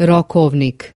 rokovnik.